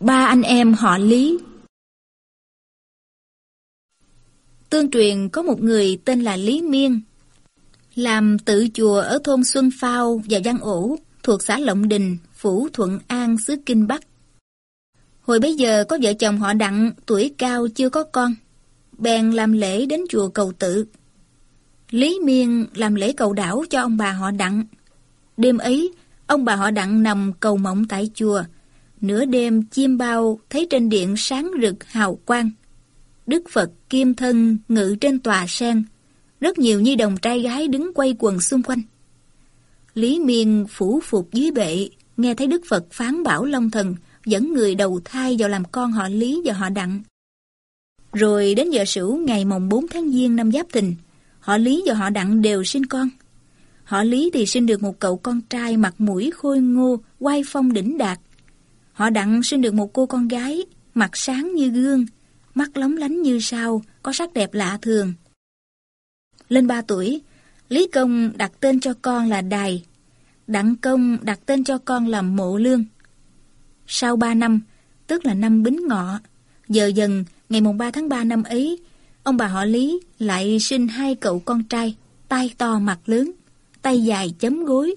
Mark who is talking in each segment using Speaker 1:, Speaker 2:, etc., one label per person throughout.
Speaker 1: Ba anh em họ Lý Tương truyền có một người tên là Lý Miên làm tự chùa ở thôn Xuân Phao và Văn Ổ thuộc xã Lộng Đình, Phủ Thuận An, xứ Kinh Bắc. Hồi bấy giờ có vợ chồng họ đặng, tuổi cao chưa có con. Bèn làm lễ đến chùa cầu tự. Lý Miên làm lễ cầu đảo cho ông bà họ đặng. Đêm ấy, ông bà họ đặng nằm cầu mộng tại chùa. Nửa đêm chim bao thấy trên điện sáng rực hào quang. Đức Phật kim thân ngự trên tòa sen. Rất nhiều nhi đồng trai gái đứng quay quần xung quanh. Lý Miên phủ phục dưới bệ, nghe thấy Đức Phật phán bảo Long Thần dẫn người đầu thai vào làm con họ Lý và họ Đặng. Rồi đến giờ sửu ngày mồng 4 tháng Giêng năm Giáp Thìn, họ Lý và họ Đặng đều sinh con. Họ Lý thì sinh được một cậu con trai mặt mũi khôi ngô, quay phong đỉnh đạt. Họ Đặng sinh được một cô con gái, mặt sáng như gương, mắt lóng lánh như sao, có sắc đẹp lạ thường. Lên ba tuổi, Lý Công đặt tên cho con là Đài, Đặng Công đặt tên cho con là Mộ Lương. Sau ba năm, tức là năm Bính Ngọ, giờ dần ngày mùng 3 tháng 3 năm ấy, ông bà họ Lý lại sinh hai cậu con trai, tay to mặt lớn, tay dài chấm gối.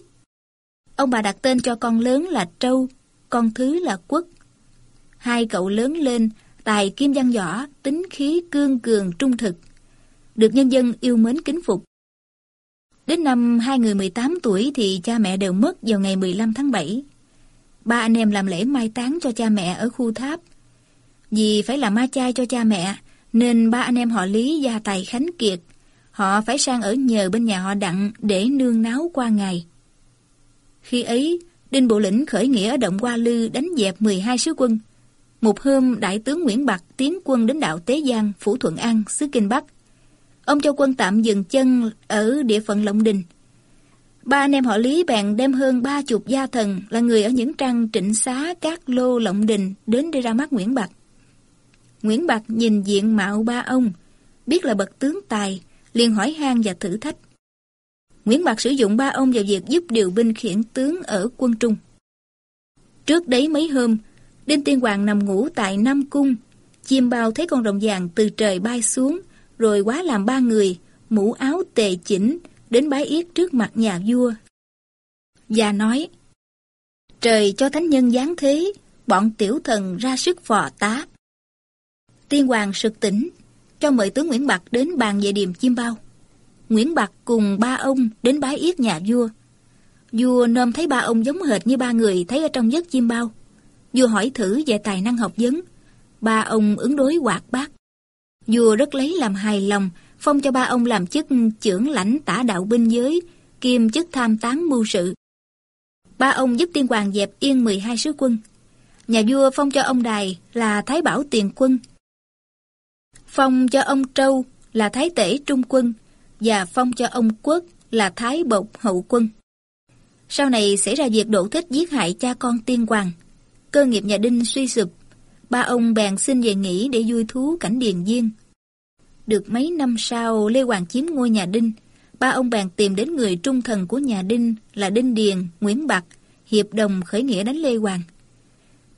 Speaker 1: Ông bà đặt tên cho con lớn là Trâu, con thứ là Quốc. Hai cậu lớn lên, tài kim văn võ, tính khí cương cường trung thực, được nhân dân yêu mến kính phục. Đến năm hai người 18 tuổi thì cha mẹ đều mất vào ngày 15 tháng 7. Ba anh em làm lễ mai táng cho cha mẹ ở khu tháp. Vì phải làm ma chay cho cha mẹ, nên ba anh em họ Lý gia tài khánh kiệt. Họ phải sang ở nhờ bên nhà họ Đặng để nương náo qua ngày. Khi ấy, Đinh Bộ Lĩnh khởi nghĩa ở động Hoa Lư đánh dẹp 12 sứ quân. Một hôm, Đại tướng Nguyễn Bạc tiến quân đến đạo Tế Giang, Phủ Thuận An, xứ Kinh Bắc. Ông cho quân tạm dừng chân ở địa phận Lộng Đình. Ba anh em họ Lý bèn đem hơn ba chục gia thần là người ở những trang trịnh xá các lô Lộng Đình đến để ra mắt Nguyễn Bạc. Nguyễn Bạc nhìn diện mạo ba ông, biết là bậc tướng tài, liền hỏi han và thử thách. Nguyễn Bạc sử dụng ba ông vào việc giúp điều binh khiển tướng ở quân Trung. Trước đấy mấy hôm, Đinh Tiên Hoàng nằm ngủ tại Nam Cung, chim bao thấy con rồng vàng từ trời bay xuống, rồi quá làm ba người, mũ áo tề chỉnh, đến bái yết trước mặt nhà vua. Và nói, Trời cho thánh nhân giáng thế, bọn tiểu thần ra sức phò tá. Tiên hoàng sực tỉnh, cho mời tướng Nguyễn Bạc đến bàn về điểm chim bao. Nguyễn Bạc cùng ba ông đến bái yết nhà vua. Vua nôm thấy ba ông giống hệt như ba người thấy ở trong giấc chim bao. Vua hỏi thử về tài năng học vấn. Ba ông ứng đối hoạt bát. Vua rất lấy làm hài lòng, phong cho ba ông làm chức trưởng lãnh tả đạo binh giới, kiêm chức tham tán mưu sự. Ba ông giúp tiên hoàng dẹp yên 12 sứ quân. Nhà vua phong cho ông Đài là Thái Bảo Tiền Quân. Phong cho ông Trâu là Thái Tể Trung Quân và phong cho ông Quốc là Thái Bộc Hậu Quân. Sau này xảy ra việc đổ thích giết hại cha con tiên hoàng. Cơ nghiệp nhà Đinh suy sụp. Ba ông bèn xin về nghỉ để vui thú cảnh điền viên. Được mấy năm sau, Lê Hoàng chiếm ngôi nhà Đinh. Ba ông bèn tìm đến người trung thần của nhà Đinh là Đinh Điền, Nguyễn Bạc, hiệp đồng khởi nghĩa đánh Lê Hoàng.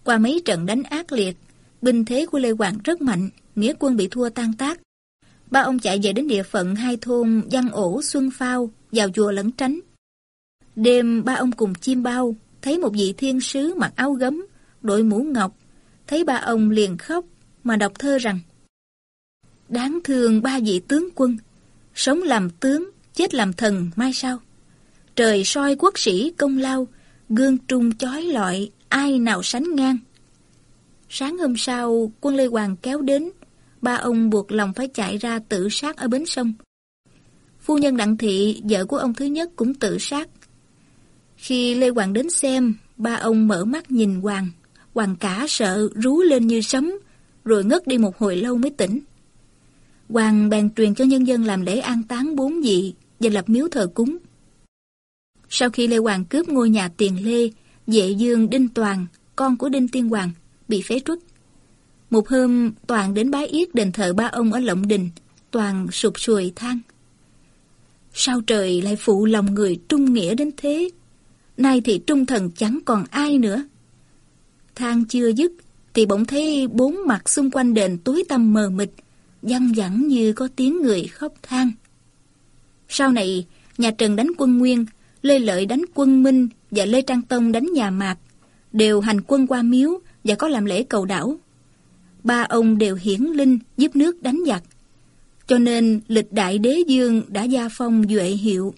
Speaker 1: Qua mấy trận đánh ác liệt, binh thế của Lê Hoàng rất mạnh, nghĩa quân bị thua tan tác. Ba ông chạy về đến địa phận hai thôn Văn Ổ, Xuân Phao, vào chùa lẫn tránh. Đêm ba ông cùng chim bao, thấy một vị thiên sứ mặc áo gấm, đội mũ ngọc. Thấy ba ông liền khóc, mà đọc thơ rằng Đáng thương ba vị tướng quân, sống làm tướng, chết làm thần mai sau. Trời soi quốc sĩ công lao, gương trung chói lọi, ai nào sánh ngang. Sáng hôm sau, quân Lê Hoàng kéo đến, ba ông buộc lòng phải chạy ra tự sát ở bến sông. Phu nhân Đặng Thị, vợ của ông thứ nhất cũng tự sát. Khi Lê Hoàng đến xem, ba ông mở mắt nhìn Hoàng. Hoàng cả sợ, rú lên như sấm, rồi ngất đi một hồi lâu mới tỉnh. Hoàng bèn truyền cho nhân dân làm lễ an táng bốn vị và lập miếu thờ cúng. Sau khi Lê Hoàng cướp ngôi nhà Tiền Lê, Vệ Dương Đinh Toàn, con của Đinh Tiên Hoàng, bị phế truất. Một hôm, Toàn đến bái yết đền thờ ba ông ở Lộng Đình, Toàn sụp sùi than. Sao trời lại phụ lòng người trung nghĩa đến thế? Nay thì trung thần chẳng còn ai nữa. Than chưa dứt, thì bỗng thấy bốn mặt xung quanh đền tối tăm mờ mịt, văng vẳng như có tiếng người khóc than. Sau này, nhà Trần đánh quân Nguyên, Lê Lợi đánh quân Minh và Lê Trang Tông đánh nhà Mạc, đều hành quân qua miếu và có làm lễ cầu đảo. Ba ông đều hiển linh giúp nước đánh giặc. Cho nên lịch đại đế dương đã gia phong duệ hiệu